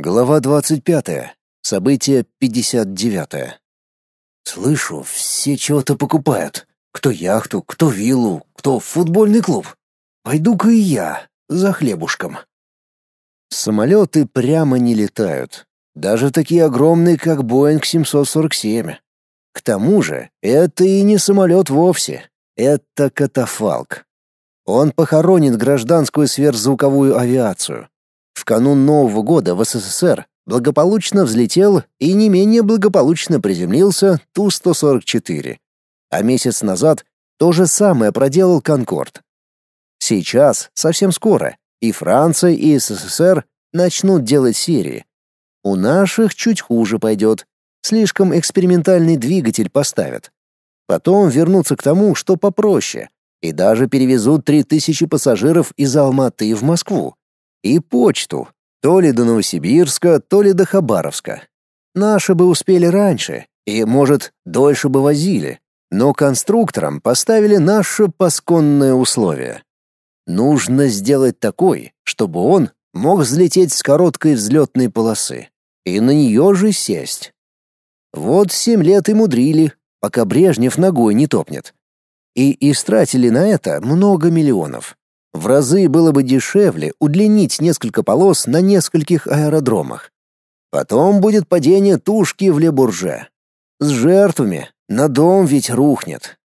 Глава 25. Событие 59. Слышу, все чего-то покупают. Кто яхту, кто виллу, кто футбольный клуб. Пойду-ка и я за хлебушком. Самолеты прямо не летают. Даже такие огромные, как Боинг 747. К тому же, это и не самолет вовсе. Это катафалк. Он похоронит гражданскую сверхзвуковую авиацию. В канун Нового года в СССР благополучно взлетел и не менее благополучно приземлился Ту-144. А месяц назад то же самое проделал «Конкорд». Сейчас, совсем скоро, и Франция, и СССР начнут делать серии. У наших чуть хуже пойдет. Слишком экспериментальный двигатель поставят. Потом вернутся к тому, что попроще, и даже перевезут 3000 пассажиров из Алматы в Москву. И почту. То ли до Новосибирска, то ли до Хабаровска. Наши бы успели раньше, и, может, дольше бы возили. Но конструкторам поставили наше пасконное условие. Нужно сделать такой, чтобы он мог взлететь с короткой взлетной полосы и на нее же сесть. Вот семь лет и мудрили, пока Брежнев ногой не топнет. И истратили на это много миллионов. В разы было бы дешевле удлинить несколько полос на нескольких аэродромах. Потом будет падение тушки в Лебурже. С жертвами на дом ведь рухнет.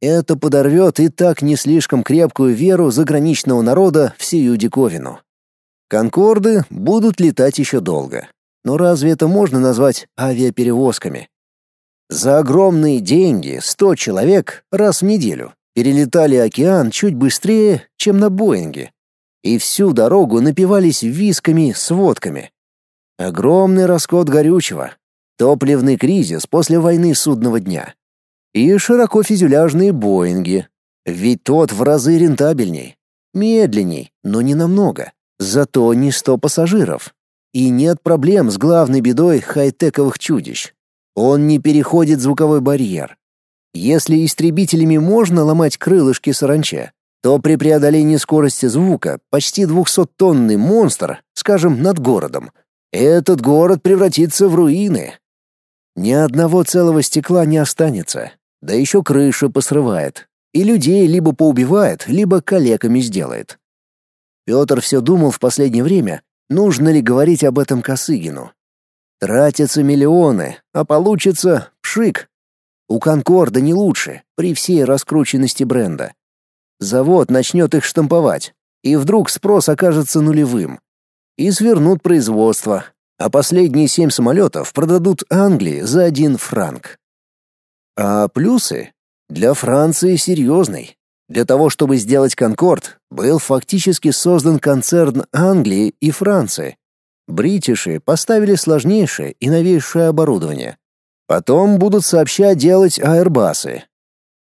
Это подорвет и так не слишком крепкую веру заграничного народа в сию диковину. Конкорды будут летать еще долго. Но разве это можно назвать авиаперевозками? За огромные деньги 100 человек раз в неделю перелетали океан чуть быстрее, чем на Боинге, и всю дорогу напивались висками с водками. Огромный расход горючего, топливный кризис после войны судного дня и широко фюзеляжные Боинги, ведь тот в разы рентабельней, медленней, но не намного, зато не сто пассажиров. И нет проблем с главной бедой хай-тековых чудищ. Он не переходит звуковой барьер, если истребителями можно ломать крылышки саранча, то при преодолении скорости звука почти 200-тонный монстр, скажем, над городом, этот город превратится в руины. Ни одного целого стекла не останется, да еще крыша посрывает, и людей либо поубивает, либо калеками сделает. Петр все думал в последнее время, нужно ли говорить об этом Косыгину. Тратятся миллионы, а получится пшик, у Конкорда не лучше, при всей раскрученности бренда. Завод начнет их штамповать, и вдруг спрос окажется нулевым. И свернут производство, а последние семь самолетов продадут Англии за один франк. А плюсы? Для Франции серьезный. Для того, чтобы сделать «Конкорд», был фактически создан концерн Англии и Франции. Бритиши поставили сложнейшее и новейшее оборудование. Потом будут сообща делать аэрбасы.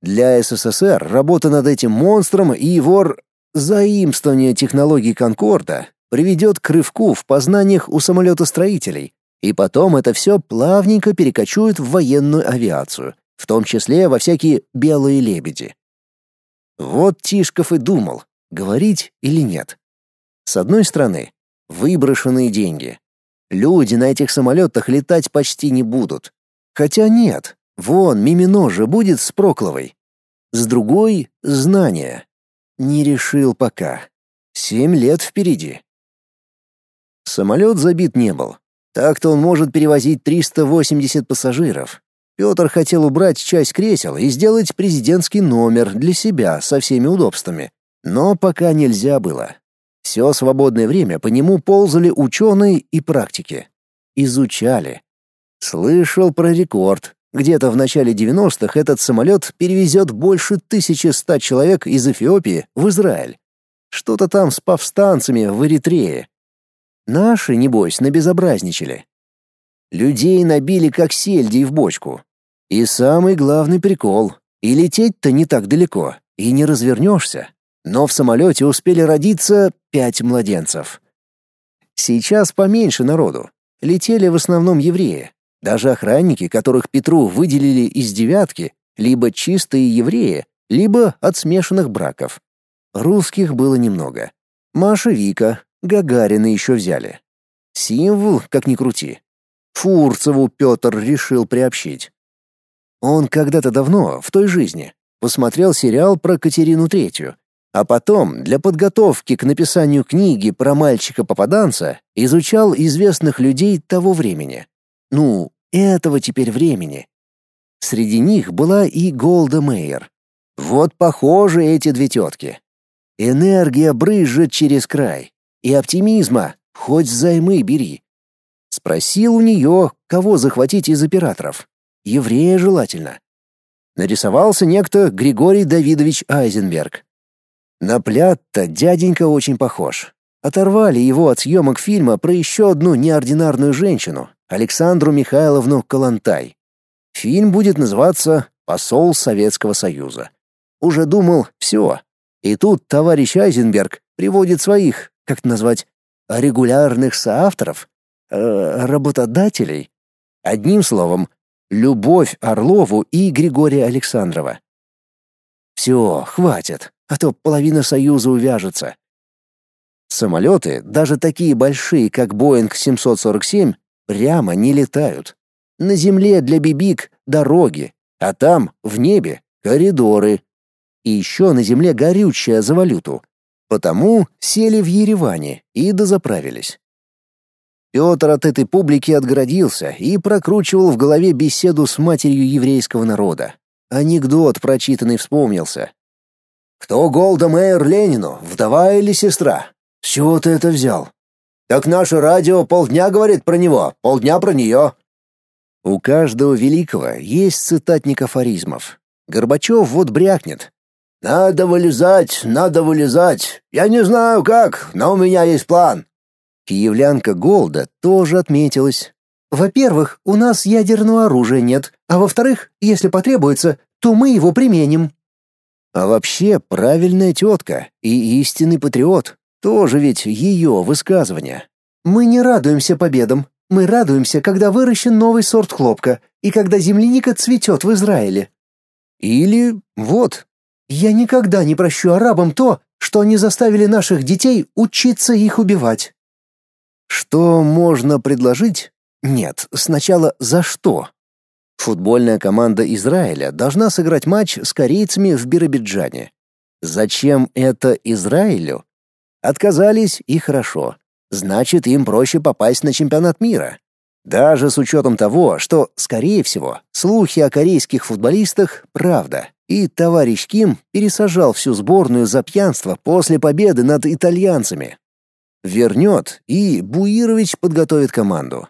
Для СССР работа над этим монстром и его заимствование технологий Конкорда приведет к рывку в познаниях у самолетостроителей, и потом это все плавненько перекочует в военную авиацию, в том числе во всякие белые лебеди. Вот Тишков и думал, говорить или нет. С одной стороны, выброшенные деньги. Люди на этих самолетах летать почти не будут. Хотя нет, вон Мимино же будет с Прокловой. С другой — знания. Не решил пока. Семь лет впереди. Самолет забит не был. Так-то он может перевозить 380 пассажиров. Петр хотел убрать часть кресел и сделать президентский номер для себя со всеми удобствами. Но пока нельзя было. Все свободное время по нему ползали ученые и практики. Изучали, Слышал про рекорд. Где-то в начале 90-х этот самолет перевезет больше 1100 человек из Эфиопии в Израиль. Что-то там с повстанцами в Эритрее. Наши, небось, набезобразничали. Людей набили как сельди в бочку. И самый главный прикол — и лететь-то не так далеко, и не развернешься. Но в самолете успели родиться пять младенцев. Сейчас поменьше народу. Летели в основном евреи, даже охранники, которых Петру выделили из девятки, либо чистые евреи, либо от смешанных браков. Русских было немного. Маша Вика, Гагарина еще взяли. Символ, как ни крути. Фурцеву Петр решил приобщить. Он когда-то давно, в той жизни, посмотрел сериал про Катерину Третью, а потом для подготовки к написанию книги про мальчика-попаданца изучал известных людей того времени. Ну, этого теперь времени. Среди них была и Голда Мейер. Вот похожи эти две тетки. Энергия брызжет через край. И оптимизма, хоть займы бери. Спросил у нее, кого захватить из операторов. Еврея желательно. Нарисовался некто Григорий Давидович Айзенберг. На Плятта дяденька очень похож. Оторвали его от съемок фильма про еще одну неординарную женщину, Александру Михайловну Калантай. Фильм будет называться «Посол Советского Союза». Уже думал, все. И тут товарищ Айзенберг приводит своих, как назвать, регулярных соавторов, э, работодателей. Одним словом, Любовь Орлову и Григория Александрова. Все, хватит, а то половина Союза увяжется. Самолеты, даже такие большие, как Боинг 747, прямо не летают. На земле для бибик дороги, а там, в небе, коридоры. И еще на земле горючая за валюту. Потому сели в Ереване и дозаправились. Петр от этой публики отгородился и прокручивал в голове беседу с матерью еврейского народа. Анекдот прочитанный вспомнился. «Кто Голда Мэйр Ленину, вдова или сестра? С чего ты это взял?» «Так наше радио полдня говорит про него, полдня про нее. У каждого великого есть цитатник афоризмов. Горбачев вот брякнет. «Надо вылезать, надо вылезать. Я не знаю как, но у меня есть план». Киевлянка Голда тоже отметилась. «Во-первых, у нас ядерного оружия нет, а во-вторых, если потребуется, то мы его применим». А вообще правильная тетка и истинный патриот. Тоже ведь ее высказывание. «Мы не радуемся победам, мы радуемся, когда выращен новый сорт хлопка и когда земляника цветет в Израиле. Или вот, я никогда не прощу арабам то, что они заставили наших детей учиться их убивать. Что можно предложить? Нет, сначала за что? Футбольная команда Израиля должна сыграть матч с корейцами в Биробиджане. Зачем это Израилю? Отказались и хорошо значит им проще попасть на чемпионат мира. Даже с учетом того, что, скорее всего, слухи о корейских футболистах — правда, и товарищ Ким пересажал всю сборную за пьянство после победы над итальянцами. Вернет, и Буирович подготовит команду.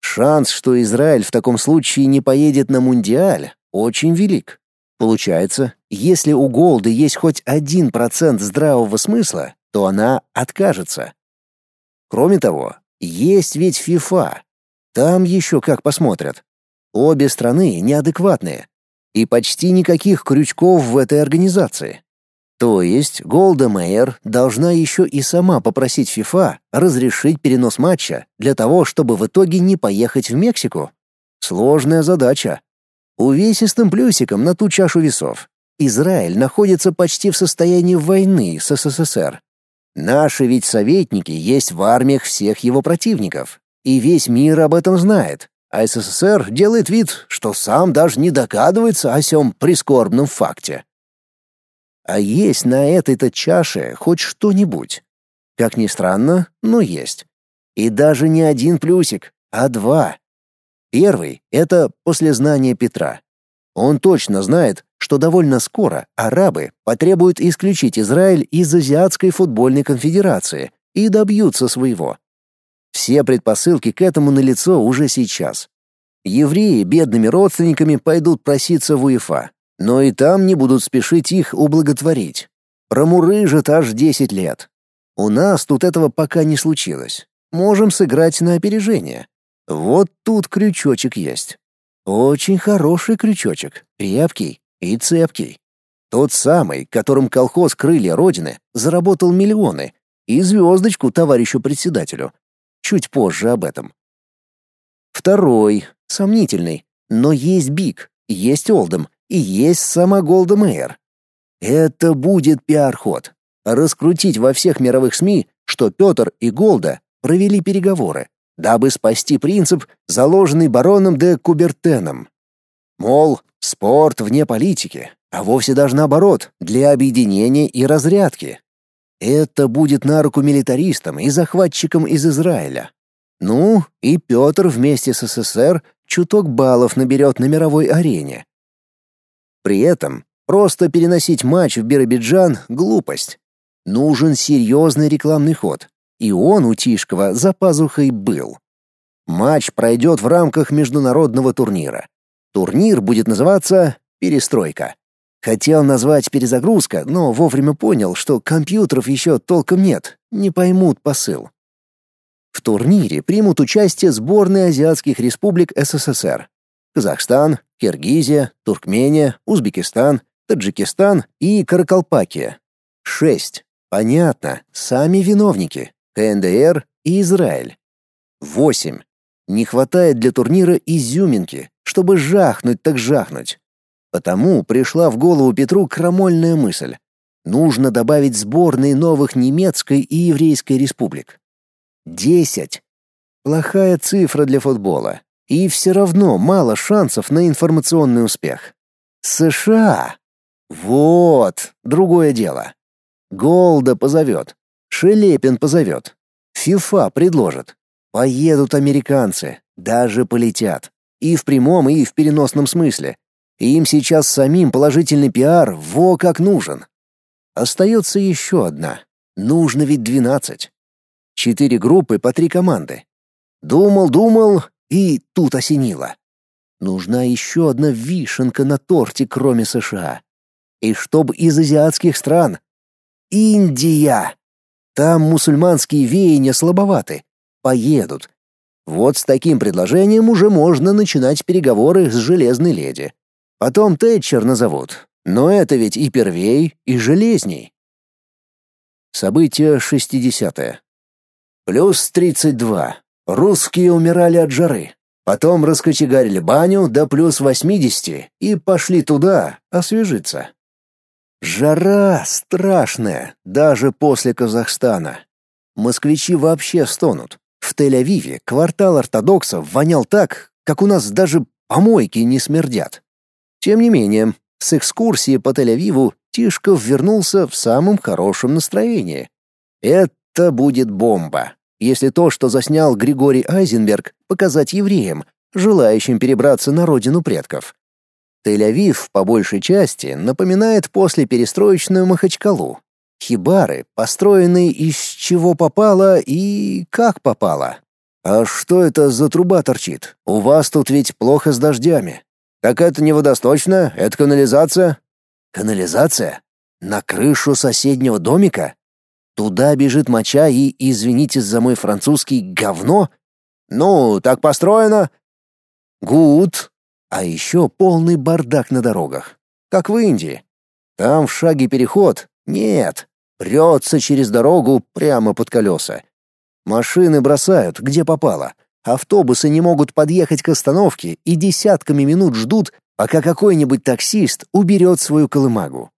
Шанс, что Израиль в таком случае не поедет на Мундиаль, очень велик. Получается, если у Голды есть хоть один процент здравого смысла, то она откажется. Кроме того, есть ведь ФИФА. Там еще как посмотрят. Обе страны неадекватные. И почти никаких крючков в этой организации. То есть Голда Мейер должна еще и сама попросить ФИФА разрешить перенос матча для того, чтобы в итоге не поехать в Мексику. Сложная задача. Увесистым плюсиком на ту чашу весов. Израиль находится почти в состоянии войны с СССР. Наши ведь советники есть в армиях всех его противников, и весь мир об этом знает, а СССР делает вид, что сам даже не догадывается о сём прискорбном факте. А есть на этой-то чаше хоть что-нибудь? Как ни странно, но есть. И даже не один плюсик, а два. Первый — это после знания Петра. Он точно знает, что довольно скоро арабы потребуют исключить Израиль из Азиатской футбольной конфедерации и добьются своего. Все предпосылки к этому налицо уже сейчас. Евреи бедными родственниками пойдут проситься в УЕФА, но и там не будут спешить их ублаготворить. Промурыжат аж 10 лет. У нас тут этого пока не случилось. Можем сыграть на опережение. Вот тут крючочек есть. Очень хороший крючочек, крепкий и цепкий. Тот самый, которым колхоз «Крылья Родины» заработал миллионы, и звездочку товарищу председателю. Чуть позже об этом. Второй, сомнительный, но есть Биг, есть Олдом и есть сама Голда Мэйр. Это будет пиар-ход. Раскрутить во всех мировых СМИ, что Петр и Голда провели переговоры, дабы спасти принцип, заложенный бароном де Кубертеном. Мол, спорт вне политики, а вовсе даже наоборот, для объединения и разрядки. Это будет на руку милитаристам и захватчикам из Израиля. Ну, и Петр вместе с СССР чуток баллов наберет на мировой арене. При этом просто переносить матч в Биробиджан — глупость. Нужен серьезный рекламный ход, и он у Тишкова за пазухой был. Матч пройдет в рамках международного турнира. Турнир будет называться «Перестройка». Хотел назвать «Перезагрузка», но вовремя понял, что компьютеров еще толком нет, не поймут посыл. В турнире примут участие сборные азиатских республик СССР. Казахстан, Киргизия, Туркмения, Узбекистан, Таджикистан и Каракалпакия. Шесть. Понятно, сами виновники. КНДР и Израиль. Восемь. Не хватает для турнира изюминки, чтобы жахнуть так жахнуть. Потому пришла в голову Петру крамольная мысль. Нужно добавить сборные новых немецкой и еврейской республик. Десять. Плохая цифра для футбола. И все равно мало шансов на информационный успех. США. Вот, другое дело. Голда позовет. Шелепин позовет. ФИФА предложит. Поедут американцы, даже полетят. И в прямом, и в переносном смысле. им сейчас самим положительный пиар во как нужен. Остается еще одна. Нужно ведь двенадцать. Четыре группы по три команды. Думал, думал, и тут осенило. Нужна еще одна вишенка на торте, кроме США. И чтоб из азиатских стран. Индия! Там мусульманские веяния слабоваты. Поедут. Вот с таким предложением уже можно начинать переговоры с железной леди. Потом Тэтчер назовут. Но это ведь и первей, и железней. Событие шестидесятое. Плюс тридцать два. Русские умирали от жары. Потом раскочегарили баню до плюс восьмидесяти и пошли туда освежиться. Жара страшная, даже после Казахстана. Москвичи вообще стонут. В Тель-Авиве квартал ортодоксов вонял так, как у нас даже помойки не смердят. Тем не менее, с экскурсии по Тель-Авиву Тишков вернулся в самом хорошем настроении. Это будет бомба. Если то, что заснял Григорий Айзенберг, показать евреям, желающим перебраться на родину предков. Тель-Авив по большей части напоминает после перестроечную Махачкалу. Хибары, построенные из чего попало и как попало. А что это за труба торчит? У вас тут ведь плохо с дождями. Так это не водосточная, это канализация. Канализация? На крышу соседнего домика? Туда бежит моча и, извините за мой французский, говно? Ну, так построено. Гуд. А еще полный бардак на дорогах. Как в Индии. Там в шаге переход. Нет. Прется через дорогу прямо под колеса. Машины бросают, где попало. Автобусы не могут подъехать к остановке и десятками минут ждут, пока какой-нибудь таксист уберет свою колымагу.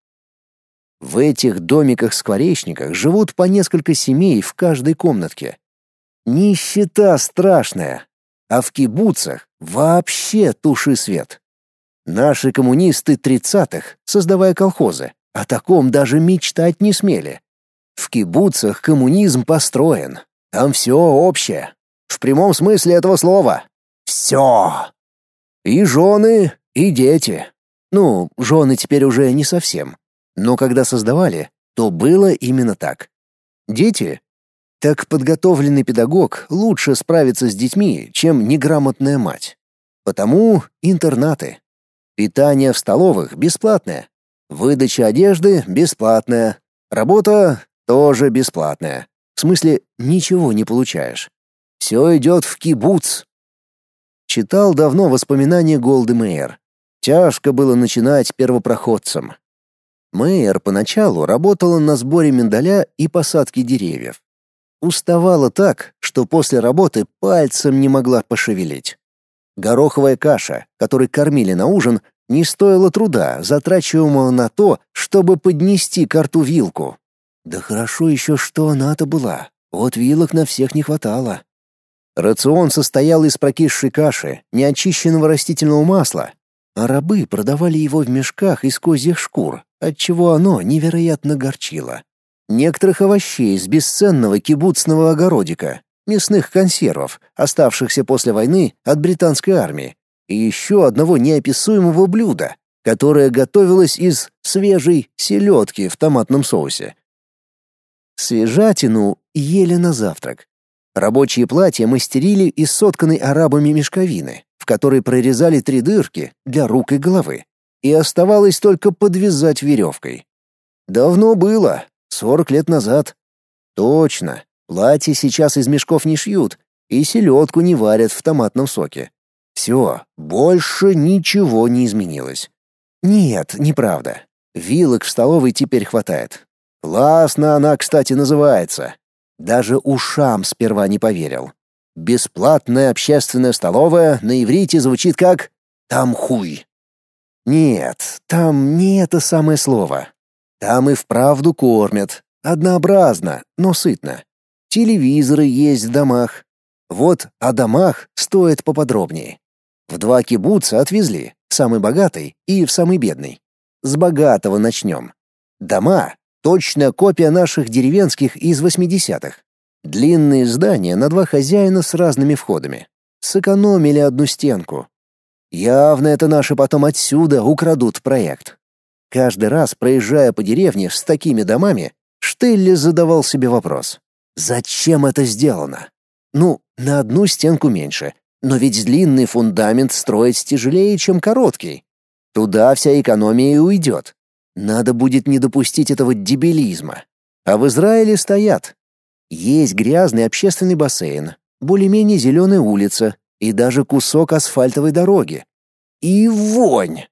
В этих домиках-скворечниках живут по несколько семей в каждой комнатке. Нищета страшная, а в кибуцах вообще туши свет. Наши коммунисты тридцатых, создавая колхозы, о таком даже мечтать не смели. В кибуцах коммунизм построен. Там все общее. В прямом смысле этого слова. Все. И жены, и дети. Ну, жены теперь уже не совсем. Но когда создавали, то было именно так. Дети? Так подготовленный педагог лучше справится с детьми, чем неграмотная мать. Потому интернаты. Питание в столовых бесплатное. Выдача одежды бесплатная. Работа тоже бесплатная. В смысле, ничего не получаешь. Все идет в кибуц. Читал давно воспоминания Голды Мэйр. Тяжко было начинать первопроходцам. Мэйер поначалу работала на сборе миндаля и посадке деревьев. Уставала так, что после работы пальцем не могла пошевелить. Гороховая каша, которой кормили на ужин, не стоила труда, затрачиваемого на то, чтобы поднести к рту вилку. Да хорошо еще, что она-то была. Вот вилок на всех не хватало. Рацион состоял из прокисшей каши, неочищенного растительного масла, а рабы продавали его в мешках из козьих шкур, отчего оно невероятно горчило. Некоторых овощей с бесценного кибуцного огородика, мясных консервов, оставшихся после войны от британской армии, и еще одного неописуемого блюда, которое готовилось из свежей селедки в томатном соусе. Свежатину ели на завтрак. Рабочие платья мастерили из сотканной арабами мешковины, в которой прорезали три дырки для рук и головы, и оставалось только подвязать веревкой. Давно было, сорок лет назад. Точно, платья сейчас из мешков не шьют, и селедку не варят в томатном соке. Все, больше ничего не изменилось. Нет, неправда. Вилок в столовой теперь хватает. Классно она, кстати, называется. Даже ушам сперва не поверил. Бесплатная общественная столовая на иврите звучит как «там хуй». Нет, там не это самое слово. Там и вправду кормят. Однообразно, но сытно. Телевизоры есть в домах. Вот о домах стоит поподробнее. В два кибуца отвезли, самый богатый и в самый бедный. С богатого начнем. Дома — точная копия наших деревенских из 80-х. Длинные здания на два хозяина с разными входами. Сэкономили одну стенку. Явно это наши потом отсюда украдут проект. Каждый раз, проезжая по деревне с такими домами, Штелли задавал себе вопрос. Зачем это сделано? Ну, на одну стенку меньше, но ведь длинный фундамент строить тяжелее, чем короткий. Туда вся экономия и уйдет. Надо будет не допустить этого дебилизма. А в Израиле стоят. Есть грязный общественный бассейн, более-менее зеленая улица и даже кусок асфальтовой дороги. И вонь!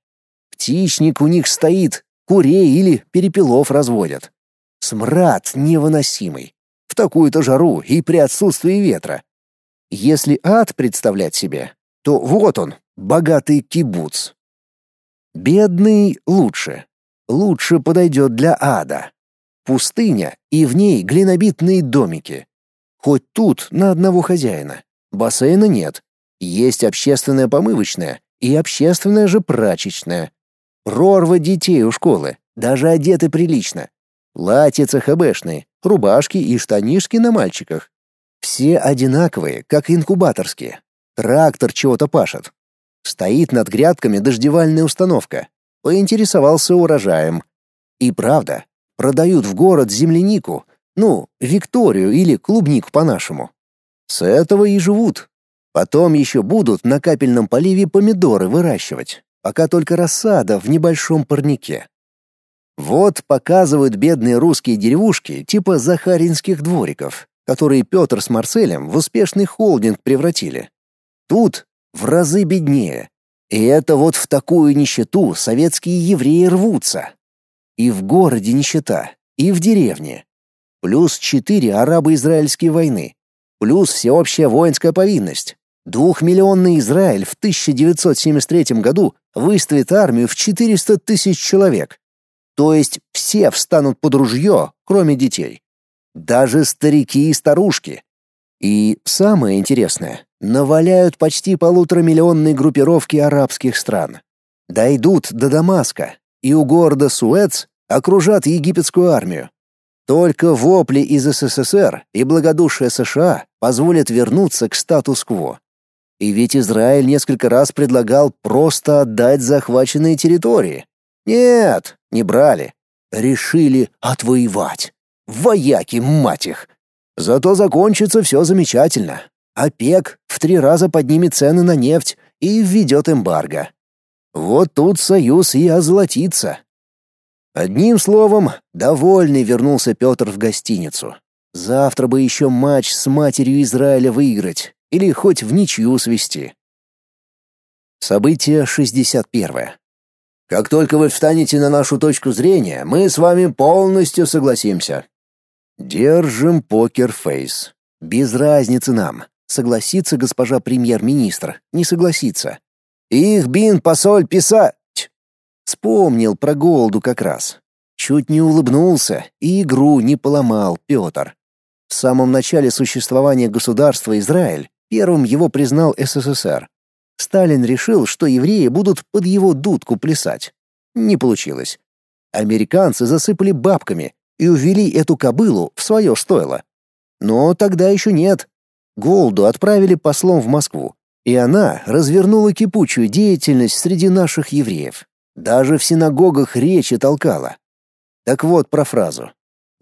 Птичник у них стоит, курей или перепелов разводят. Смрад невыносимый. В такую-то жару и при отсутствии ветра. Если ад представлять себе, то вот он, богатый кибуц. Бедный лучше. Лучше подойдет для ада. Пустыня и в ней глинобитные домики. Хоть тут на одного хозяина. Бассейна нет. Есть общественная помывочная и общественная же прачечная. Прорва детей у школы, даже одеты прилично. Платьица хэбэшные, рубашки и штанишки на мальчиках. Все одинаковые, как инкубаторские. Трактор чего-то пашет. Стоит над грядками дождевальная установка. Поинтересовался урожаем. И правда, продают в город землянику, ну, Викторию или клубнику по-нашему. С этого и живут. Потом еще будут на капельном поливе помидоры выращивать пока только рассада в небольшом парнике. Вот показывают бедные русские деревушки типа захаринских двориков, которые Петр с Марселем в успешный холдинг превратили. Тут в разы беднее. И это вот в такую нищету советские евреи рвутся. И в городе нищета, и в деревне. Плюс четыре арабо-израильские войны. Плюс всеобщая воинская повинность. Двухмиллионный Израиль в 1973 году выставит армию в 400 тысяч человек. То есть все встанут под ружье, кроме детей. Даже старики и старушки. И самое интересное, наваляют почти полуторамиллионные группировки арабских стран. Дойдут до Дамаска, и у города Суэц окружат египетскую армию. Только вопли из СССР и благодушие США позволят вернуться к статус-кво. И ведь Израиль несколько раз предлагал просто отдать захваченные территории. Нет, не брали. Решили отвоевать. Вояки, мать их! Зато закончится все замечательно. ОПЕК в три раза поднимет цены на нефть и введет эмбарго. Вот тут союз и озолотится. Одним словом, довольный вернулся Петр в гостиницу. Завтра бы еще матч с матерью Израиля выиграть или хоть в ничью свести. Событие 61. Как только вы встанете на нашу точку зрения, мы с вами полностью согласимся. Держим покер-фейс. Без разницы нам, согласится госпожа премьер-министр, не согласится. Их бин посоль писать. Вспомнил про голоду как раз. Чуть не улыбнулся и игру не поломал Петр. В самом начале существования государства Израиль Первым его признал СССР. Сталин решил, что евреи будут под его дудку плясать. Не получилось. Американцы засыпали бабками и увели эту кобылу в свое стойло. Но тогда еще нет. Голду отправили послом в Москву, и она развернула кипучую деятельность среди наших евреев. Даже в синагогах речи толкала. Так вот про фразу.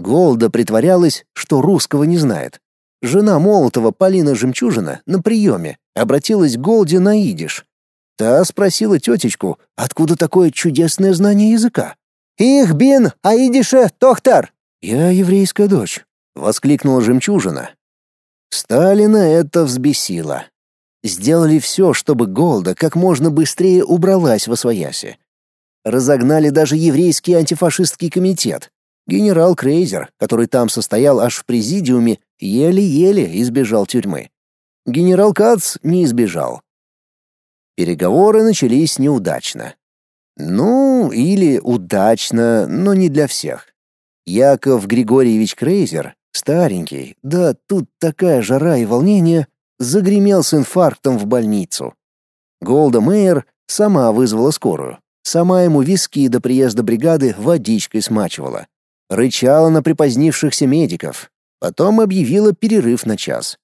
Голда притворялась, что русского не знает. Жена Молотова Полина Жемчужина на приеме обратилась к Голде на идиш. Та спросила тетечку, откуда такое чудесное знание языка. «Их бин, а идише, тохтар!» «Я еврейская дочь», — воскликнула Жемчужина. Сталина это взбесило. Сделали все, чтобы Голда как можно быстрее убралась во свояси. Разогнали даже еврейский антифашистский комитет. Генерал Крейзер, который там состоял аж в президиуме, еле-еле избежал тюрьмы. Генерал Кац не избежал. Переговоры начались неудачно. Ну, или удачно, но не для всех. Яков Григорьевич Крейзер, старенький, да тут такая жара и волнение, загремел с инфарктом в больницу. Голда Мейер сама вызвала скорую. Сама ему виски до приезда бригады водичкой смачивала. Рычала на припозднившихся медиков. Потом объявила перерыв на час.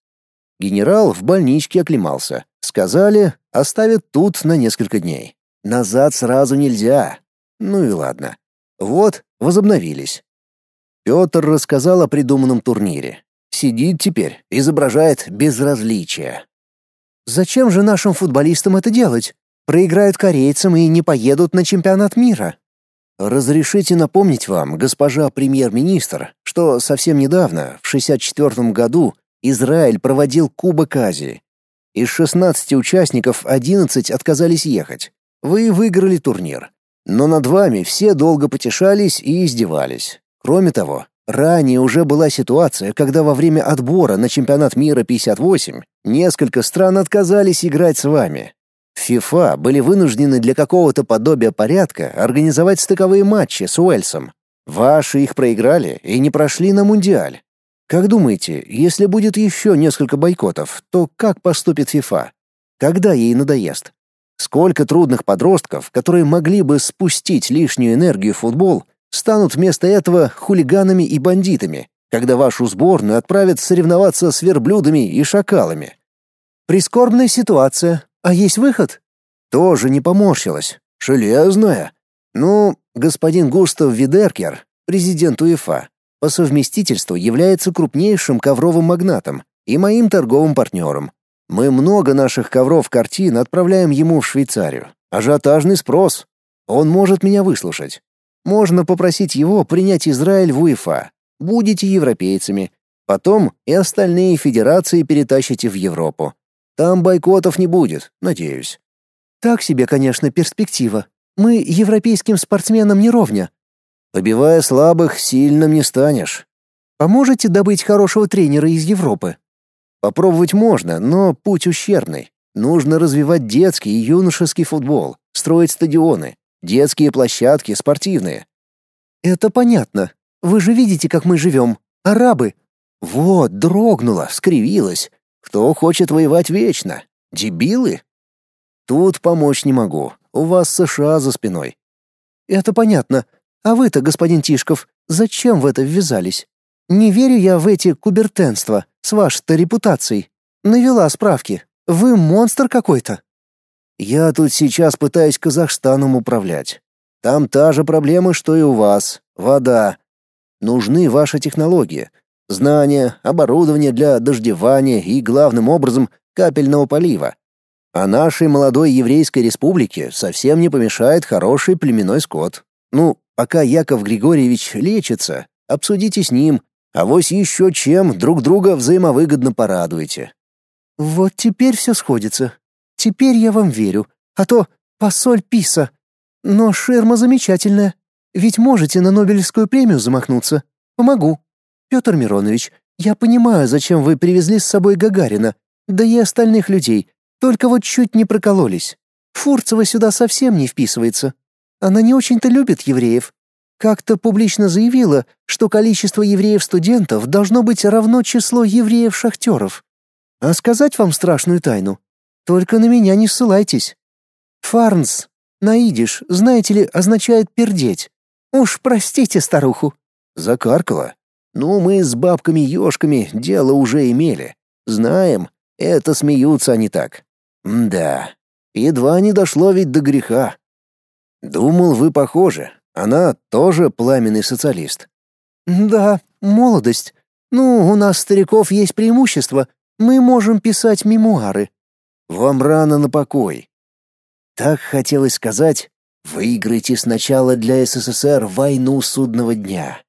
Генерал в больничке оклемался. Сказали, оставят тут на несколько дней. Назад сразу нельзя. Ну и ладно. Вот, возобновились. Петр рассказал о придуманном турнире. Сидит теперь, изображает безразличие. Зачем же нашим футболистам это делать? Проиграют корейцам и не поедут на чемпионат мира. Разрешите напомнить вам, госпожа премьер-министр, что совсем недавно, в 64 году, Израиль проводил Кубок Азии. Из 16 участников 11 отказались ехать. Вы выиграли турнир. Но над вами все долго потешались и издевались. Кроме того, ранее уже была ситуация, когда во время отбора на чемпионат мира 58 несколько стран отказались играть с вами. ФИФА были вынуждены для какого-то подобия порядка организовать стыковые матчи с Уэльсом. Ваши их проиграли и не прошли на Мундиаль. Как думаете, если будет еще несколько бойкотов, то как поступит ФИФА? Когда ей надоест? Сколько трудных подростков, которые могли бы спустить лишнюю энергию в футбол, станут вместо этого хулиганами и бандитами, когда вашу сборную отправят соревноваться с верблюдами и шакалами? Прискорбная ситуация, а есть выход? Тоже не поморщилась. Железная. Ну, господин Густав Видеркер, президент УЕФА, по совместительству является крупнейшим ковровым магнатом и моим торговым партнером. Мы много наших ковров-картин отправляем ему в Швейцарию. Ажиотажный спрос. Он может меня выслушать. Можно попросить его принять Израиль в УЕФА. Будете европейцами. Потом и остальные федерации перетащите в Европу. Там бойкотов не будет, надеюсь. Так себе, конечно, перспектива. Мы европейским спортсменам не ровня. Побивая слабых, сильным не станешь. Поможете добыть хорошего тренера из Европы? Попробовать можно, но путь ущербный. Нужно развивать детский и юношеский футбол, строить стадионы, детские площадки, спортивные. Это понятно. Вы же видите, как мы живем. Арабы. Вот, дрогнула, скривилась. Кто хочет воевать вечно? Дебилы? Тут помочь не могу. У вас США за спиной. Это понятно. А вы-то, господин Тишков, зачем в это ввязались? Не верю я в эти кубертенства с вашей-то репутацией. Навела справки. Вы монстр какой-то. Я тут сейчас пытаюсь Казахстаном управлять. Там та же проблема, что и у вас. Вода. Нужны ваши технологии. Знания, оборудование для дождевания и, главным образом, капельного полива. А нашей молодой еврейской республике совсем не помешает хороший племенной скот. Ну, пока Яков Григорьевич лечится, обсудите с ним, а вось еще чем друг друга взаимовыгодно порадуете. Вот теперь все сходится. Теперь я вам верю, а то посоль писа. Но ширма замечательная. Ведь можете на Нобелевскую премию замахнуться. Помогу. Петр Миронович, я понимаю, зачем вы привезли с собой Гагарина, да и остальных людей. Только вот чуть не прокололись. Фурцева сюда совсем не вписывается. Она не очень-то любит евреев. Как-то публично заявила, что количество евреев-студентов должно быть равно числу евреев-шахтеров. А сказать вам страшную тайну? Только на меня не ссылайтесь. Фарнс, наидиш, знаете ли, означает пердеть. Уж простите старуху. Закаркала. Ну, мы с бабками-ёшками дело уже имели. Знаем, это смеются они так. да, едва не дошло ведь до греха. Думал, вы похожи. Она тоже пламенный социалист. Да, молодость. Ну, у нас стариков есть преимущество. Мы можем писать мемуары. Вам рано на покой. Так хотелось сказать, выиграйте сначала для СССР войну судного дня.